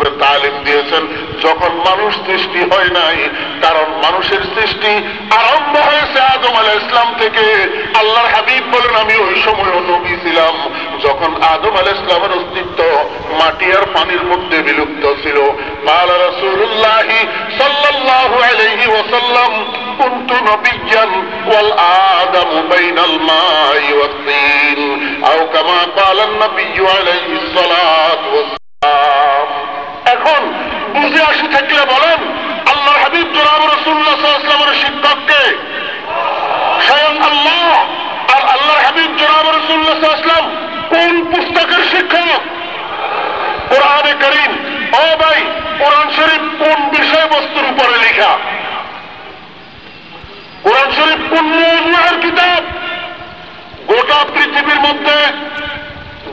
রূপে তালিম দিয়েছেন যখন মানুষ সৃষ্টি হয় নাই কারণ মানুষের সৃষ্টি আরম্ভ হয়েছে আদম আলাহ ইসলাম থেকে আল্লাহর হাবিব বলেন আমি ওই সময় নবী ছিলাম যখন আদম আলাহ ইসলামের অস্তিত্ব মাটি আর পানির মধ্যে বিলুপ্ত ছিল قال رسول الله صلى الله عليه وسلم كنت نبيا والآدم بين الماء والطين أو كما قال النبي عليه الصلاة والسلام এখন বুঝে আসি থাকলে বলেন? আল্লাহ হাবিব জনাব রসুল্লাহামের শিক্ষককে। স্বয়ং আল্লাহ আর আল্লাহ হাবিব জনাব সাল্লাম কোন পুস্তকের শিক্ষক? কোরআনে করিম ও ভাই কোরআন শরীফ কোন বিষয়বস্তুর উপরে লেখা কোরআন শরীফ কোন মৌজুয়ের কিতাব গোটা পৃথিবীর মধ্যে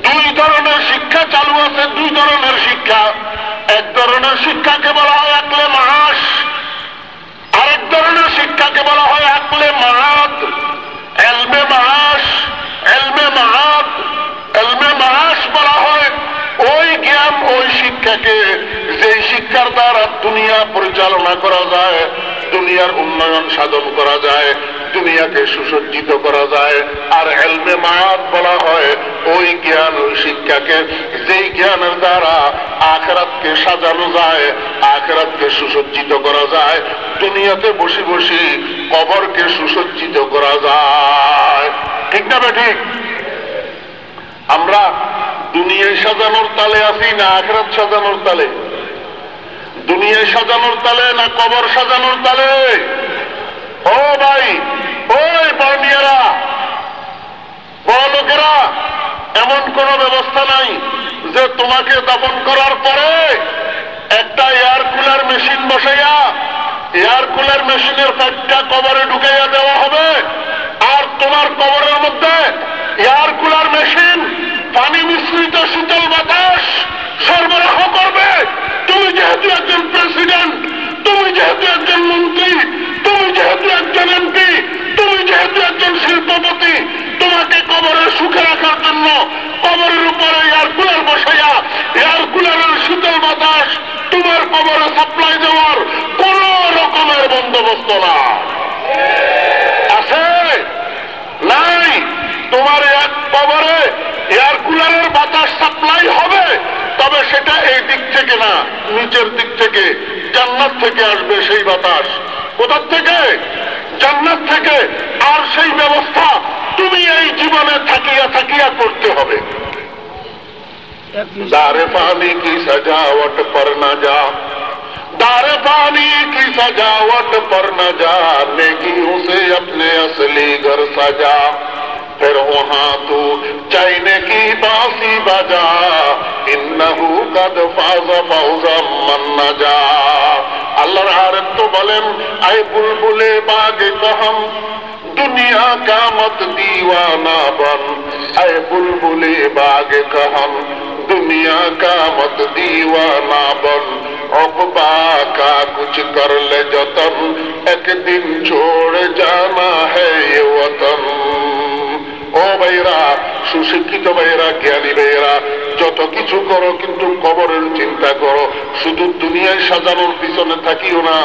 দুই ধরনের শিক্ষা চালু আছে দুই ধরনের শিক্ষা এক ধরনের শিক্ষাকে বলা হয় আকলে মাস আরেক ধরনের শিক্ষাকে বলা হয় আকলে মাহাত এলমে মাস এলমে মাহাত এলমে মাস বলা হয়। ওই জ্ঞান, ওই শিক্ষাকে যেই শিক্ষার দ্বারা দুনিয়া পরিচালনা করা যায়, দুনিয়ার উন্নয়ন সাধন করা যায়। দুনিয়াকে সুসজ্জিত করা যায়। আর এলমে মায়াত বলা হয়, ওই জ্ঞান ওই শিক্ষাকে, যেই জ্ঞানের দ্বারা আখরাতকে সাজানো যায়, আখরাতকে সুসজ্জিত করা যায়। দুনিয়াতে বসে বসে কবরকে সুসজ্জিত করা যায়। ঠিক না বে ঠিক? আমরা দুনিয়ায় সাজানোর তালে আছি না আখরাত সাজানোর তালে? দুনিয়ায় সাজানোর তালে না কবর সাজানোর তালে? ও ভাই, ওই বর্ণিয়ারা বড় লোকেরা, এমন কোন ব্যবস্থা নাই যে তোমাকে দাপন করার পরে একটা এয়ার কুলার মেশিন বসাইয়া এয়ার কুলার মেশিনের পাইপটা কবরে ঢুকাইয়া দেওয়া হবে। আর তোমার কবরের মধ্যে এয়ার কুলার মেশিন পানি মিশ্রিত শীতল বাতাস সরবরাহ করবে। তুমি যেহেতু একজন প্রেসিডেন্ট তুমি যেহেতু একজন মন্ত্রী তুমি যেহেতু একজন এমপি, তুমি যেহেতু একজন শিল্পপতি, তোমাকে কবরের সুখে রাখার জন্য কবরের উপরে এয়ার কুলার বসাইয়া এয়ার কুলারের শীতল বাতাস তোমার কবরে সাপ্লাই দেওয়ার কোন রকমের বন্দোবস্ত না। আছে? নাই? তোমার এক কবরে এয়ার কুলারের বাতাস সাপ্লাই হবে, তবে সেটা এই দিক থেকে না, নিচের দিক থেকে, জান্নাত থেকে আসবে সেই বাতাস। কোথার থেকে জান্নাত থেকে আর সেই ব্যবস্থা তুমি এই জীবনে থাকিয়া থাকিয়া করতে হবে दारे पानी की सजावट पर न जा दारे पानी की सजावट पर न जा नेकियों से अपने असली घर सजा फिर वहां तू चाइने की बांसी बजा इन्नहु कद फाज फौजा मन न जा আল্লাহর আরেফ তো বলেন আই বুলবুলে বাগে কহম, দুনিয়া কামত দিওয়ানা বন। আই বুলবুলে বাগে কহম, দুনিয়া কামত দিওয়ানা বন। অপবা কা কুছ করলে যতন, একদিন ছোড় জানা হে ওতন। ও ভাইরা সুশিক্ষিত ভাইরা জ্ঞানী ভাইরা যত কিছু করো কিন্তু কবরের চিন্তা করো। শুধু দুনিয়ায় সাজানোর পিছনে থাকিও না,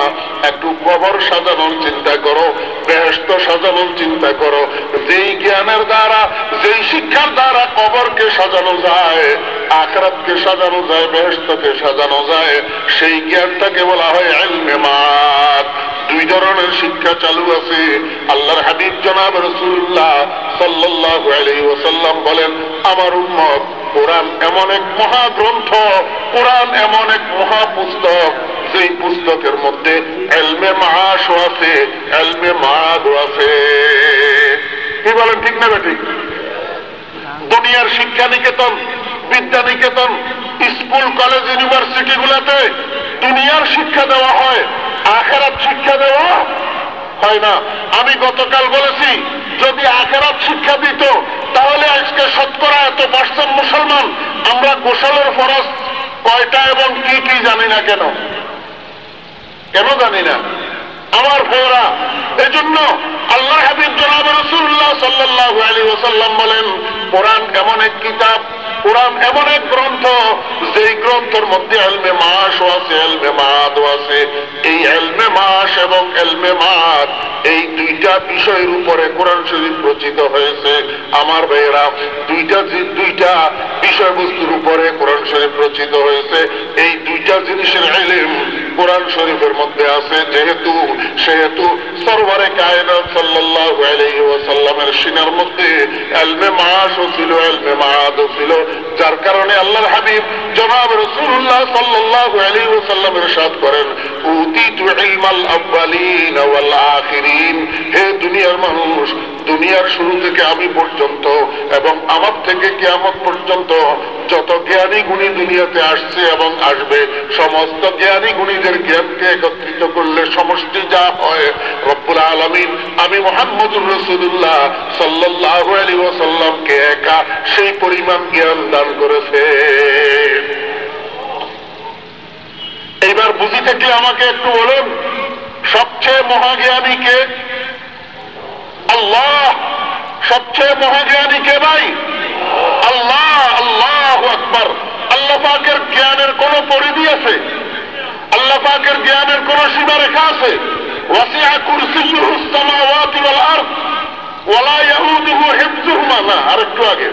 একটু কবর সাজানোর চিন্তা করো বেহস্ত সাজানোর চিন্তা করো। যেই জ্ঞানের দ্বারা, যেই শিক্ষার দ্বারা কবরকে সাজানো যায়, আখরাতকে সাজানো যায় বেহস্তকে সাজানো যায়, সেই জ্ঞানটাকে বলা হয় এলমে মাত। দুই ধরনের শিক্ষা চালু আছে। আল্লাহর হাবিব জনাব রসুল্লাহ সাল্লাহ ওসাল্লাম বলেন, আমার উম্মত কোরআন এমন এক মহাগ্রন্থ, কোরআন এমন এক মহাপুস্তক সেই পুস্তকের মধ্যে এলমে মাসও আছে, এলমে মাদও আছে। কি বলেন, ঠিক না ঠিক দুনিয়ার শিক্ষা নিকেতন Vidya Niketan school, college university গুলাতে দুনিয়ার শিক্ষা দেওয়া হয়। আখেরাত শিক্ষা দেওয়া হয় না। আমি গতকাল বলেছি, যদি আখেরাত শিক্ষা দিত, তাহলে আজকে শতকরা এত পার্সেন্ট মুসলমান আমরা গোসলের ফরজ কয়টা এবং কি কি জানি না কেন? কেন জানি না? আমার ভাইয়েরা এই জন্য আল্লাহ হাবিব জনাব রসুল্লাহ সাল্লাহ আলী ওসাল্লাম বলেন, কোরআন এমন এক কিতাব? কোরআন এমন এক গ্রন্থ, যেই গ্রন্থের মধ্যে এলমে মাসও আছে, এলমে মাদও আছে। এই এলমে মাস এবং এলমে মাদ, এই দুইটা বিষয়ের উপরে কোরআন শরীফ রচিত হয়েছে। আমার ভাইয়েরা, দুইটা দুইটা বিষয়বস্তুর উপরে কোরআন শরীফ রচিত হয়েছে। এই দুইটা জিনিসের এলিম কোরআন শরীফের মধ্যে আছে, যেহেতু, সেহেতু সরবারে কায়নাত সাল্লাল্লাহু আলাইহি ওয়াসাল্লামের সিনার মধ্যে এলমে মাসও ছিল, এলমে মাদও ছিল, যার কারণে আল্লাহর হাবিব জনাব রাসূলুল্লাহ সাল্লাল্লাহু আলাইহি ওয়াসাল্লাম ইরশাদ করেন, উতিতু ইলমাল আউয়ালিন ওয়াল আখিরিন হে দুনিয়ার মানুষ দুনিয়ার শুরু থেকে আমি পর্যন্ত এবং আমার থেকে কিয়ামত পর্যন্ত যত জ্ঞানী গুণী দুনিয়াতে আসছে এবং আসবে, সমস্ত জ্ঞানী গুণীদের জ্ঞানকে একত্রিত করলে সমষ্টি যা হয়, রব্বুল আলমিন, আমি মোহাম্মদুর রসুল্লাহ সাল্লাহ আলী ওসাল্লামকে একা সেই পরিমাণ জ্ঞান দান করেছে। এইবার বুঝি থাকলে আমাকে একটু বলুন, সবচেয়ে মহাজ্ঞানীকে আল্লাহ, সবচেয়ে মহাজ্ঞানী কে ভাই? আল্লাহ আল্লাহ আকবর। আল্লাহ পাকের জ্ঞানের কোন পরিধি আছে? আল্লাহ পাকের জ্ঞানের কোন সীমারেখা আছে? ওয়াসিয়া কুরসিয়ুহু সামাওয়াতি ওয়াল আরদ, ওয়ালা ইয়াউদুহু হিফযুহুমা। না, আরেকটু আগে।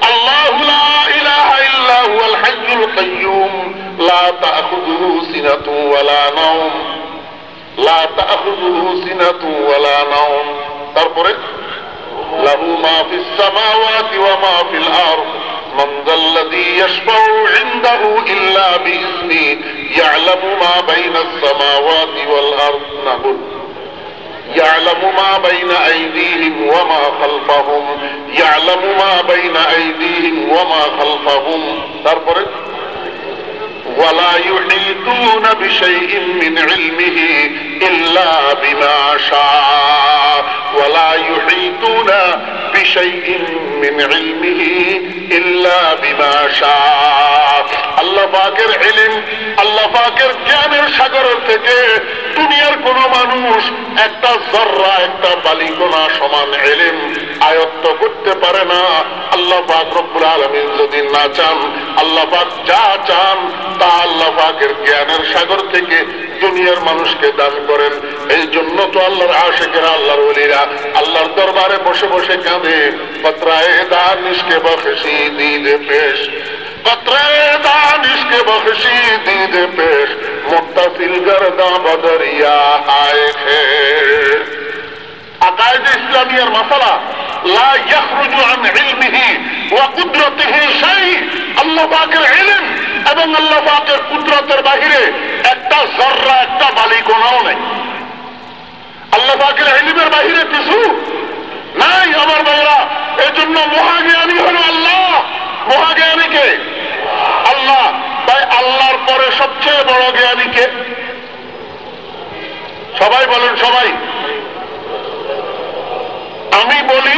আল্লাহু লা ইলাহা ইল্লা হুয়াল হাইয়ুল কাইয়্যুম, লা তাখুযুহু সিনাতু ওয়ালা নাওম, লা তাখুযুহু সিনাতু ওয়ালা নাওম। তারপরে লাহু মা ফিস সামাওয়াতি ওয়া মা ফিল আরদ من ذا الذي يشفع عنده إلا بإذنه يعلم ما بين السماوات والأرض نقول يعلم ما بين أيديهم وما خلفهم يعلم ما بين أيديهم وما خلفهم তারপরে ولا يحيطون بشيء من علمه إلا بما شاء. ولا يحيطون بشيء من علمه إلا بما شاء আল্লাহ পাকের ইলিম আল্লাহ পাকের জ্ঞানের সাগরের থেকে দুনিয়ার কোন মানুষ একটা জর্রা একটা বালিকোনা সমান এলিম আয়ত্ত করতে পারে না আল্লাহ পাক রব্বুল আলমিন যদি না চান আল্লাহ পাক যা চান তা আল্লাহ পাকের জ্ঞানের সাগর থেকে দুনিয়ার মানুষকে দান করেন। এই জন্য তো আল্লাহর আশেকেরা, আল্লাহর অলিরা আল্লাহর দরবারে বসে বসে কাঁদে। পত্রায় দানিসকে বখশি দিদে পেশ। পেশ। ইসলামিয়ার আল্লাহ এবং আল্লাহ পাকের কুদরতের বাহিরে একটা জররা একটা বালিকোনাও নাই। আল্লাহ পাকের ইলমের বাহিরে কিছু নাই আমার ভাইরা এই জন্য মহাজ্ঞানী হলো আল্লাহ। মহাজ্ঞানীকে? আল্লাহ। তাই আল্লাহর পরে সবচেয়ে বড় জ্ঞানীকে সবাই বলেন, সবাই। আমি বলি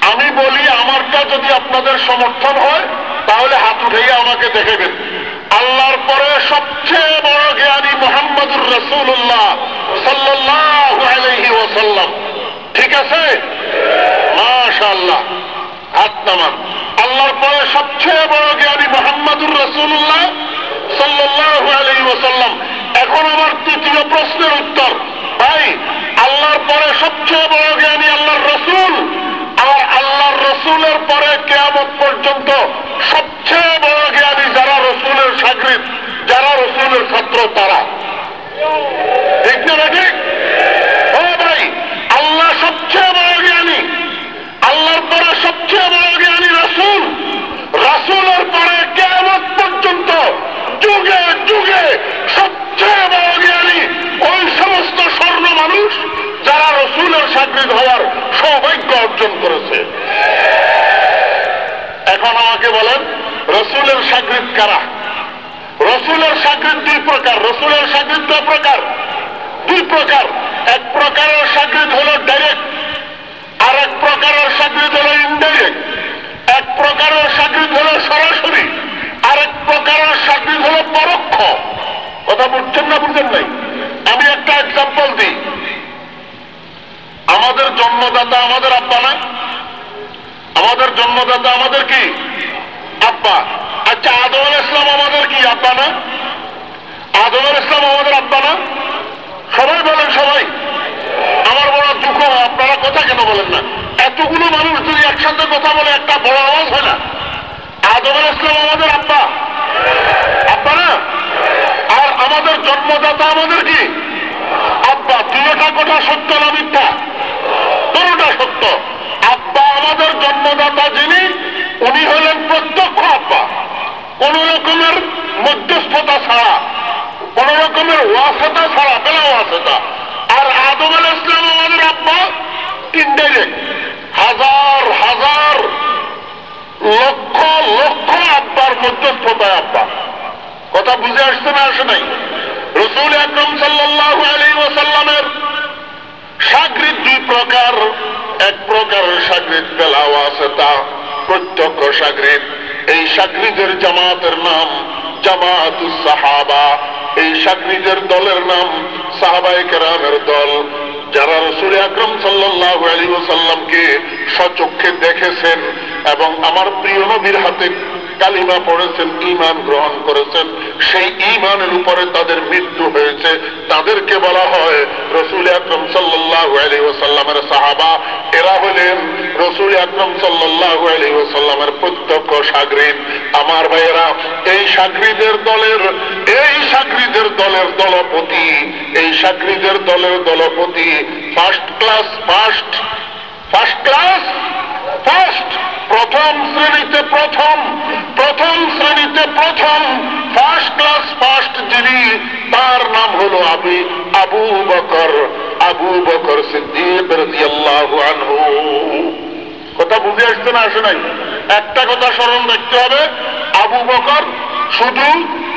আমি বলি, আমারটা যদি আপনাদের সমর্থন হয় তাহলে হাত উঠাইয়া আমাকে দেখেবেন আল্লাহর পরে সবচেয়ে বড় জ্ঞানী মোহাম্মদুর রসুল্লাহ সাল্লাহ ঠিক আছে? মাশাল্লাহ হাত নামান। আল্লাহর পরে সবচেয়ে বড় জ্ঞানী মোহাম্মদুর রসুল্লাহ সাল্লাহ আলহি ওসাল্লাম এখন আমার তৃতীয় প্রশ্নের উত্তর। ভাই, আল্লাহর পরে সবচেয়ে বড় জ্ঞানী আল্লাহর রসুল রসুলের পরে কেয়ামত পর্যন্ত সবচেয়ে বড় জ্ঞানী যারা রসুলের সাগরিদ, যারা রসুলের ছাত্র তারা। ঠিক ভাই, আল্লাহ সবচেয়ে বড় জ্ঞানী, আল্লাহর পরে সবচেয়ে বড় জ্ঞানী রসুল। রাসুলের পরে কেয়ামত পর্যন্ত যুগে যুগে সবচেয়ে বড় জ্ঞানী ওই সমস্ত স্বর্ণ মানুষ যারা রসুলের সাকৃত হওয়ার সৌভাগ্য অর্জন করেছে। এখন আমাকে বলেন, রসুলের সাকৃত কারা? রসুলের সাকৃত দুই প্রকার। রসুলের সাকৃত দুই প্রকার। দুই প্রকার। এক প্রকারের সাকৃত হল ডাইরেক্ট আর এক প্রকারের সাকৃত হল ইনডাইরেক্ট এক প্রকারের সাকৃত হল সরাসরি, আর এক প্রকারের সাকৃত হল পরোক্ষ। কথা বুঝছেন না বুঝছেন নাই? আমি একটা এক্সাম্পল দিই। জন্মদাতা আমাদের আব্বা না? আমাদের জন্মদাতা আমাদের কি? আব্বা। আচ্ছা আদম আল ইসলাম আমাদের কি, আব্বা না? আদম আল ইসলাম আমাদের আব্বা না? সবাই বলেন, সবাই। আমার বড় দুঃখ আপনারা কথা কেন বলেন না? এতগুলো মানুষ যদি একসাথে কথা বলে, একটা বড় আওয়াজ হয় না? আদম আল ইসলাম আমাদের আব্বা। আব্বা না? আর আমাদের জন্মদাতা আমাদের কি? আব্বা। দুটা কথা সত্য না মিথ্যা? দুটা সত্য। আব্বা আমাদের জন্মদাতা যিনি, উনি হলেন প্রত্যক্ষ আব্বা। কোন রকমের মধ্যস্থতা ছাড়া, কোন রকমের ওয়াসতা ছাড়া, বেলা ওয়াসতা। আর আদম আল ইসলাম আমাদের আব্বা ইনডাইরেক্ট হাজার হাজার, লক্ষ লক্ষ আব্বার মধ্যস্থতায় আব্বা। কথা বুঝে আসছে না, আসে নাই? রসুল আকরম সাল্লাহ আলী ওসাল্লামের সাগরিদ দুই প্রকার। এক প্রকারের সাগরিদ বেলাও আছে তা প্রত্যক্ষ সাগরিদ। এই সাগরিদের জামাতের নাম জামাত সাহাবা। এই সাগরিদের দলের নাম সাহাবাই কেরামের দল। যারা রসুল আকরম সাল্লাহ আলী ওসাল্লামকে সচক্ষে দেখেছেন এবং আমার প্রিয় নবীর হাতে কালিমা পড়েছেন ইমান গ্রহণ করেছেন, সেই ইমানের উপরে তাদের মৃত্যু হয়েছে। তাদেরকে বলা হয় রসুল আকরম সাল্লাহ আলী ওসাল্লামের সাহাবা। এরা হলেন রসুল আকরম সাল্লাহ আলী ওসাল্লামের প্রত্যক্ষ সাগরিদ। আমার ভাইয়েরা, এই সাগরিদের দলের, এই সাগরিদের দলের দলপতি, এই সাগরিদের দলের দলপতি first class first first class first প্রথম শ্রেণীতে প্রথম প্রথম শ্রেণীতে প্রথম ফার্স্ট ক্লাস ফার্স্ট যিনি, তার নাম হলো আবি, আবু বকর আবু বকর সিদ্দিক কথা বুঝে আসছে না, আসে নাই? একটা কথা স্মরণ রাখতে হবে, আবু বকর শুধু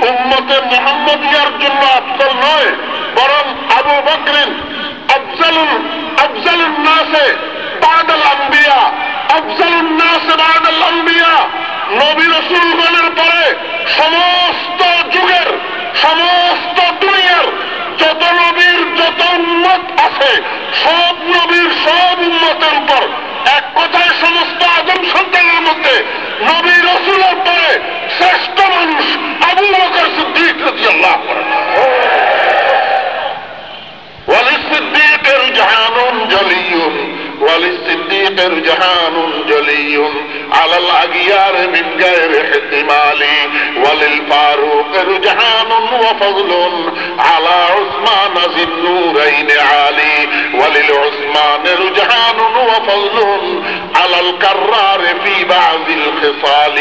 উম্মতে মোহাম্মদিয়ার জন্য আফসল নয়, বরং আবু বকরিন আফজালুল আফজালুল নাসে, বাদাল আম্বিয়া নবী রসুলগণের এক কথায় সমস্ত আদম সন্তানের মধ্যে নবী রসুলের পরে শ্রেষ্ঠ মানুষ আবু বকর সিদ্দিক وللصديق رجحان جلي على الأغيار من غير احتمال وللفاروق رجحان وفضل على عثمان ذي النورين عالي. وللعثمان رجحان وفضل على الكرار في بعض الخصال.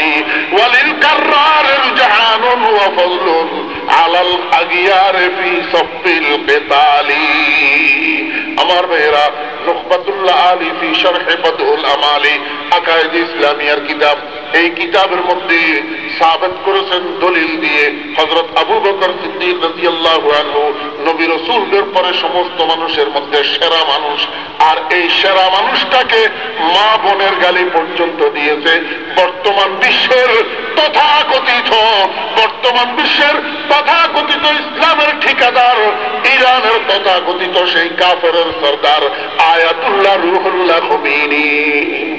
وللكرار رجحان وفضل على الأغيار في صف القتال. আমার ভাইয়েরা নকবাতুল্লাহ আলী ফি শরহে বদউল আমালি আকায়েদ ইসলামিয়ার কিতাব এই কিতাবের মধ্যে সাবেত করেছেন দলিল দিয়ে হযরত আবু বকর সিদ্দিক রাদিয়াল্লাহু আনহু নবী রাসূলদের পরে সমস্ত মানুষের মধ্যে সেরা মানুষ। আর এই সেরা মানুষটাকে মা বোনের গালি পর্যন্ত দিয়েছে। বর্তমান বিশ্বের তথাকথিত, বর্তমান বিশ্বের তথাকথিত ইসলামের ঠিকাদার, ইরানের তথাকথিত সেই কাফেরের সর্দার আয়াতুল্লাহ রুহুল্লাহ খমিনী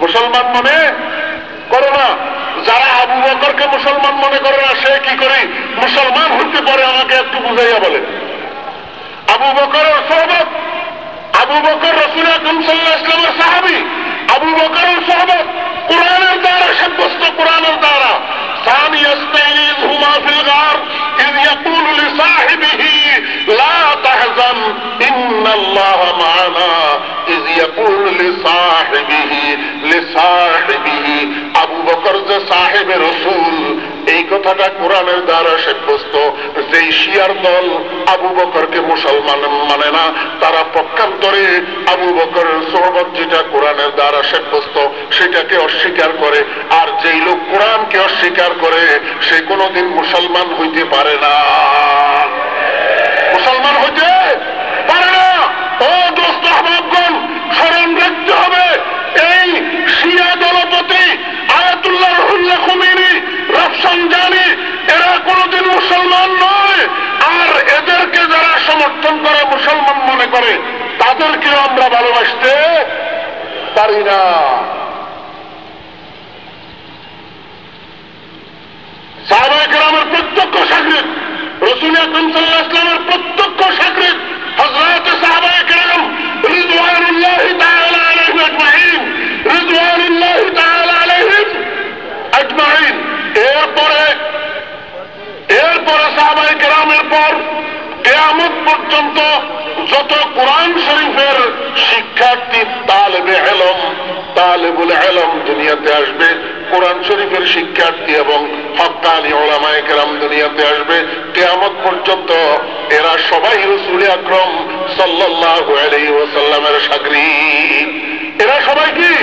মুসলমান মনে করো না যারা আবু বকরকে মুসলমান মনে করে না সে কি করে মুসলমান হতে পারে আমাকে একটু বুঝাইয়া বলে আবু বকরের সহবত আবু বকর রসুল আকরম সাল্লাহ ইসলামের সাহাবি আবু বকরের সহবত কোরআনের দ্বারা সাব্যস্ত কোরআনের দ্বারা ثاني يستعيذهما في الغار إذ يقول لصاحبه لا تحزن إن الله معنا মানে না, তারা পক্ষান্তরে আবু বকরের সোহবত যেটা কোরআনের দ্বারা সাব্যস্ত, সেটাকে অস্বীকার করে। আর যেই লোক কোরআনকে অস্বীকার করে, সে কোনোদিন মুসলমান হইতে পারে না। মুসলমান হইতে পারে না দোস্ত আহ্বাবগণ স্মরণ রাখতে হবে এই শিয়া দলপতি আয়াতুল্লাহ রহুল্লাহ খুমিনি রফসান জানি এরা কোনোদিন মুসলমান নয় আর এদেরকে যারা সমর্থন করে মুসলমান মনে করে তাদেরকেও আমরা ভালোবাসতে পারি না। সাহাবাহামের প্রত্যক্ষ সাকরিত রসুল আকরম ইসলামের প্রত্যক্ষ সাকরিত হজরত সাহাবাহাম এরপরে এরপরে সাহাবাই কেরামের পর পর্যন্ত যত কোরআন শরীফের শিক্ষার্থী তালেবে এলম, তালেবুল এলম দুনিয়াতে আসবে, কোরআন শরীফের শিক্ষার্থী এবং হকানি ওলামায় কেরাম দুনিয়াতে আসবে, কেয়ামত পর্যন্ত এরা সবাই রসুল আকরম সাল্লাহ আলাই ওসাল্লামের সাগরি। এরা সবাই কি?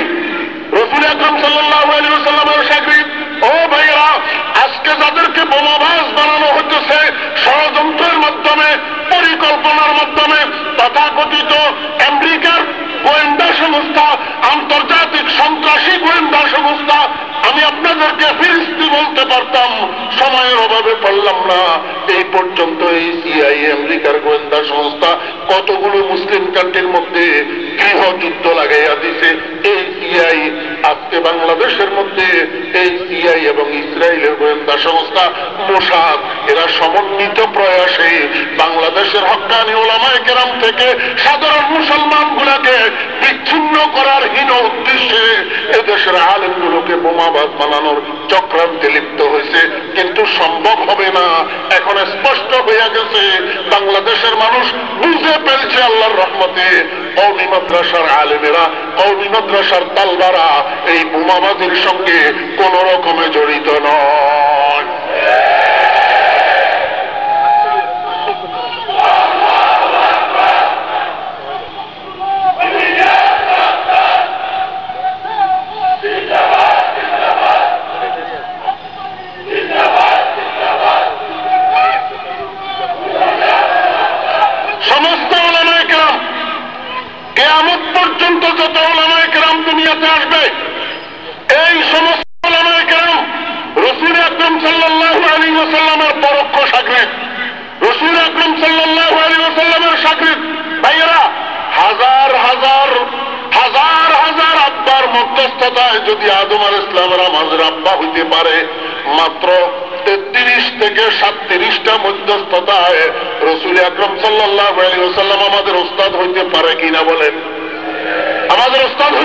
রসুল আকরম সাল্লাহ আলী সাল্লামের সাগরি। ও ভাইরা আজকে যাদেরকে বোমাবাস বানানো হচ্ছে ষড়যন্ত্রের মাধ্যমে, পরিকল্পনার মাধ্যমে, তথাকথিত আমেরিকার গোয়েন্দা সংস্থা, আন্তর্জাতিক সন্ত্রাসী গোয়েন্দা সংস্থা, আমি আপনাদেরকে ফিরিস্তি বলতে পারতাম, সময়ের অভাবে পারলাম না। এই পর্যন্ত এই সিআই আমেরিকার গোয়েন্দা সংস্থা, কতগুলো মুসলিম কান্ট্রির মধ্যে গৃহযুদ্ধ লাগাইয়া দিছে, এই সিআই আজকে বাংলাদেশের মধ্যে এই সিআই এবং ইসরায়েলের গোয়েন্দা সংস্থা মোসাদ, এরা সমন্বিত প্রয়াসে বাংলাদেশের হকানি ওলামায় কেরাম থেকে সাধারণ মুসলমান গুলাকে বিচ্ছিন্ন করার হীন উদ্দেশ্যে এদেশের আলেমগুলোকে বোমাবাদ বানানোর চক্রান্তে লিপ্ত হয়েছে। কিন্তু সম্ভব হবে না। এখন স্পষ্ট হইয়া গেছে, বাংলাদেশের মানুষ বুঝে পেরেছে আল্লাহর রহমতে। কৌমি মাদ্রাসার আলেমেরা কৌমি মাদ্রাসার তালবারা এই বোমাবাদের সঙ্গে কোন রকমে জড়িত নয় সমস্ত ওলামায় কেরাম কেয়ামত পর্যন্ত যত ওলামায় কেরাম দুনিয়াতে আসবে এই সমস্ত ওলামায় কেরাম রসুল আকরম সাল্লাহ আলী ওসাল্লামের পরোক্ষ সাকরিত রসুল আকরম সাল্লাহ আলী ওসাল্লামের সাকরিত ভাইয়েরা হাজার হাজার হাজার হাজার আব্বার মধ্যস্থতায় যদি আদম আল ইসলামের আমাদের আব্বা হইতে পারে মাত্র তেত্রিশ থেকে সাতত্রিশটা মধ্যস্থতায় রসুল আকরম সাল্লাহ আলী ওসাল্লাম আমাদের ওস্তাদ হইতে পারে কিনা বলেন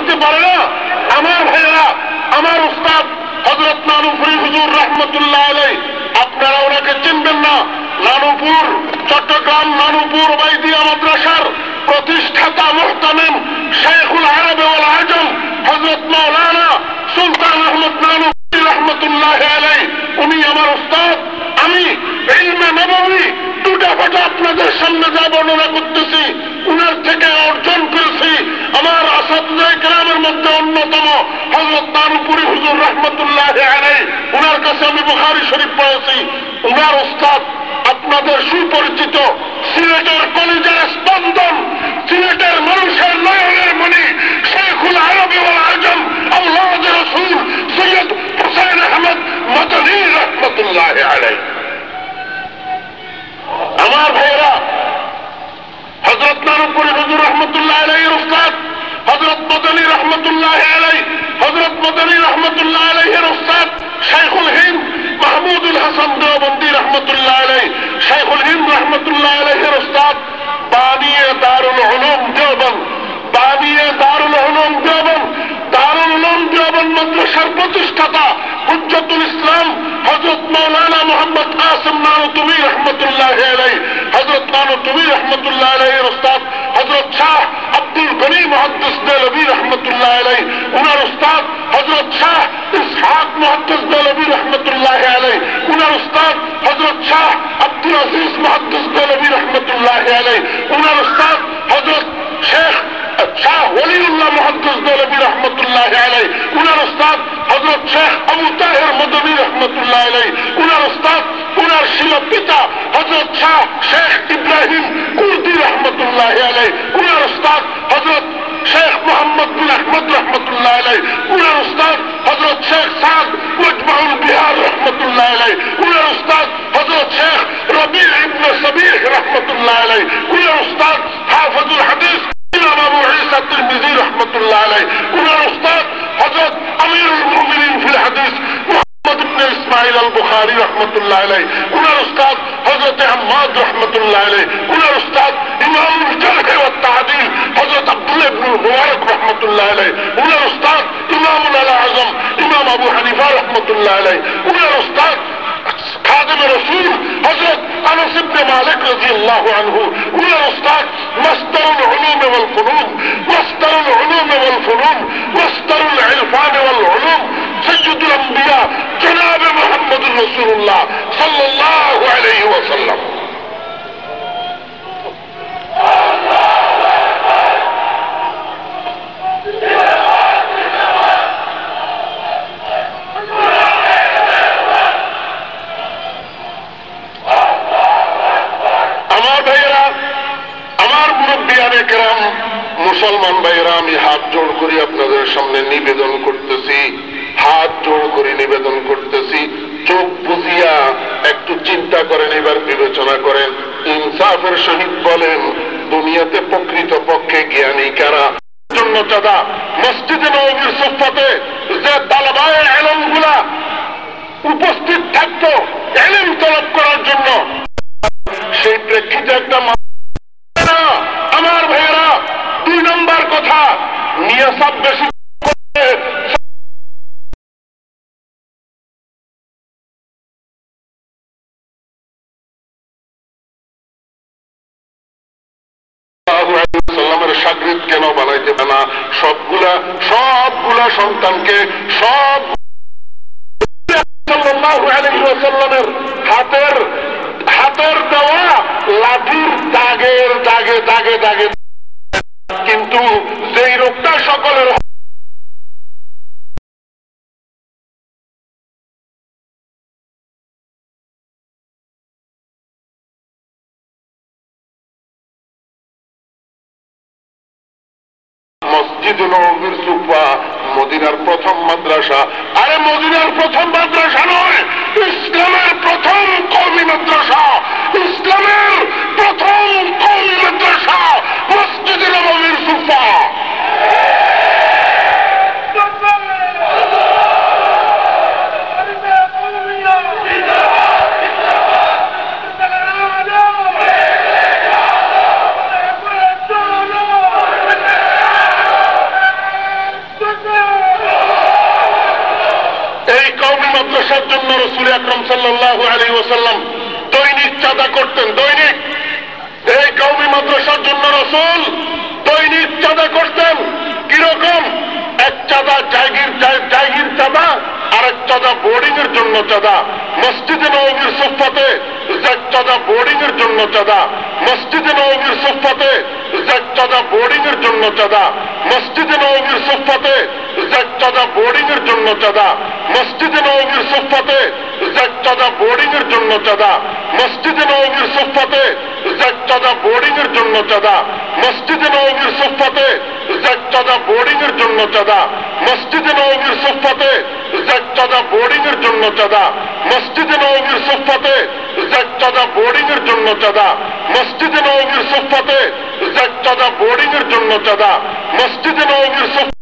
আমাদের পারে না। আমার ভাইয়েরা আমার ওস্তাদ হজরত নানুপুরি হুজুর রহমতুল্লাহ আলাই আপনারা ওনাকে চিনবেন না। নানুপুর, চট্টগ্রাম, নানুপুর বাইদিয়া মাদ্রাসার প্রতিষ্ঠাতা মোহতামিম শেখুল আরব আজম হজরত মাওলানা সুলতান আহমদ নানুপুরি রহমতুল্লাহ আলাই উনি আমার ওস্তাদ আমি ইলমে নবমী দুটা ফটো আপনাদের সামনে যা বর্ণনা করতেছি, উনার থেকে অর্জন করেছি। আমার আসাদুল্লাহ গ্রামের মধ্যে অন্যতম হজরত নানুপুরি হুজুর রহমতুল্লাহ আলাই উনার কাছে আমি বুখারি শরীফ পড়েছি। উনার ওস্তাদ, আপনাদের সুপরিচিত সিলেটের কলিজার স্পন্দন, সিলেটের মানুষের নয়নের মণি শেখুল আরবি ওয়াল আজম আল্লাহ রসুল সৈয়দ হুসাইন আহমদ মদনী রহমতুল্লাহ আলাই আমার ভাইয়েরা হজরত নানুপুরি হুজুর রহমতুল্লাহ আলাই উস্তাদ হজরত মদনী রহমতুল্লাহ আলাই হজরত মদনী রহমতুল্লাহ আলাইহের উস্তাদ শাইখুল হিন্দ মাহমুদুল হাসান দেওবন্দি রহমতুল্লাহ আলাই শাইখুল হিন্দ রহমতুল্লাহ আলাইহের উস্তাদ বানিয়ে দারুল উলুম দেওবন্দ বানিয়ে দারুল উলুম দেওবন্দ দারুল উলুম দেওবন্দ মাদ্রাসার প্রতিষ্ঠাতা হুজ্জতুল ইসলাম হজরত মৌলানা মোহাম্মদ কাসিম নানু তুমি রহমতুল্লাহ আলাই হজরত নানু তুমি রহমতুল্লাহ আলাই উস্তাদ হজরত শাহ আব্দুল গনি মহাদ্দিস দেলবি রহমতুল্লাহ আলাই উনার উস্তাদ হজরত শাহ ইসহাক মহাদ্দিস দেলবি রহমতুল্লাহ আলাই আব্দুল আজিজ মাহাদ্দুস দলবী রহমতুল্লাহ আলাই উনার উস্তাদ হজরত শেখ শাহ ওলিউল্লাহ মহাদ্দুস দলবী রহমতুল্লাহ আলাই উনার উস্তাদ হজরত শেখ আবু তাহের মদনী রহমতুল্লাহ আলাই উনার উস্তাদ উনার শিল পিতা হজরত শাহ শেখ ইব্রাহিম কুর্দি রহমতুল্লাহ আলাই উনার উস্তাদ হজরত শেখ মোহাম্মদ বিন আহমদ রহমতুল্লাহ আলাই উনার উস্তাদ হজরত শেখ সাদ মজমাউল বিহার রহমতুল্লাহ আলাই উনার উস্তাদ হজরত শেখ রবি ইবনে সবিহ রহমতুল্লাহ আলাই উনার উস্তাদ হাফিজুল হাদিস ইমাম আবু ঈসা তিরমিজি রহমতুল্লাহ আলাই উনার উস্তাদ হজরত আমিরুল মুমিনিন ফিল হাদিস মোহাম্মদ ইবনে ইসমাইল আল বুখারী রহমতুল্লাহ আলাই উনার উস্তাদ হজরত আহমদ রহমতুল্লাহ আলাই উনার উস্তাদ ইমামুল জারহ ওয়া তাদিল হজরত আব্দুল্লাহ ইবনে মুবারক রহমতুল্লাহ আলাই উনার উস্তাদ ইমামুল আল আজম ইমাম আবু হানিফা রহমতুল্লাহ আলাই উনার উস্তাদ খাদেম রসুল হজরত আনস ইবনে মালিক রাদিয়াল্লাহু আনহু উনার উস্তাদ মাস্তারুল উলুম ওয়াল ফুনুন মাস্তারুল উলুম ওয়াল ফুনুন মাস্তারুল ইরফান ওয়াল উলুম সৈয়দুল আম্বিয়া জনাব মুহাম্মদুর রাসূলুল্লাহ সাল্লাল্লাহু আলাইহি ওয়াসাল্লাম আমার ভাইয়েরা আমার মুরব্বিয়ানে কেরাম মুসলমান ভাইয়েরা আমি হাত জোড় করি আপনাদের সামনে নিবেদন করতেছি, হাত জোড় করে নিবেদন করতেছি, চোখ বুঝিয়া একটু চিন্তা করেন, এবার বিবেচনা করেন। ইনসাফের সহিত বলেন, দুনিয়াতে প্রকৃত পক্ষে জ্ঞানী কারা? জন্য চাঁদা, মসজিদে নবীর সুফাতে যে তালবায় এলমগুলা উপস্থিত থাকতো, এলেম তলব করার জন্য। সেই প্রেক্ষিতে একটা মা- না, আমার ভাইয়েরা দুই নম্বর কথা নিয়াসাব বেশি করে সাল্লামের সাগরিদ কেন বানাইতে পারে না সবগুলা সবগুলা সন্তানকে সব হাতের হাতের দেওয়া লাঠির দাগের দাগে দাগে দাগে। কিন্তু যেই রোগটা সকলের নবীর সুফা, মদিনার প্রথম মাদ্রাসা। আরে মদিনার প্রথম মাদ্রাসা নয়, ইসলামের প্রথম কৌমি মাদ্রাসা। ইসলামের প্রথম কৌমি মাদ্রাসা, মসজিদ নবীর সুফা। মাদ্রাসার জন্য রসুল আকরম সাল্লাহ আলী ওসাল্লাম দৈনিক চাঁদা করতেন। দৈনিক? এই কৌমি মাদ্রাসার জন্য রসুল দৈনিক চাঁদা করতেন। কীরকম? এক চাঁদা জায়গির জায়গির চাঁদা আর এক চাঁদা বোর্ডিং এর জন্য চাঁদা। মসজিদে নবীর সুফাতে এক চাঁদা বোর্ডিং এর জন্য চাঁদা। মসজিদে নবীর সুফাতে এক চাঁদা বোর্ডিং এর জন্য চাঁদা। মসজিদে নবীর সুফাতে চাঁদা বোর্ডিং এর জন্য চাঁদা। মসজিদে নবীর সুফাতে চাঁদা বোর্ডিং এর জন্য চাঁদা। মসজিদে নবীর সুফাতে চাঁদা বোর্ডিং এর জন্য চাঁদা। মসজিদে নবীর সুফাতে চাঁদা বোর্ডিং এর জন্য চাঁদা। মসজিদে নবীর সুফাতে চাঁদা বোর্ডিং এর জন্য চাঁদা। মসজিদে নবীর সুফাতে চাঁদা বোর্ডিং এর জন্য চাঁদা। মসজিদে নবীর সুফাতে চাঁদা বোর্ডিং এর জন্য চাঁদা। মসজিদে নবীর সুফ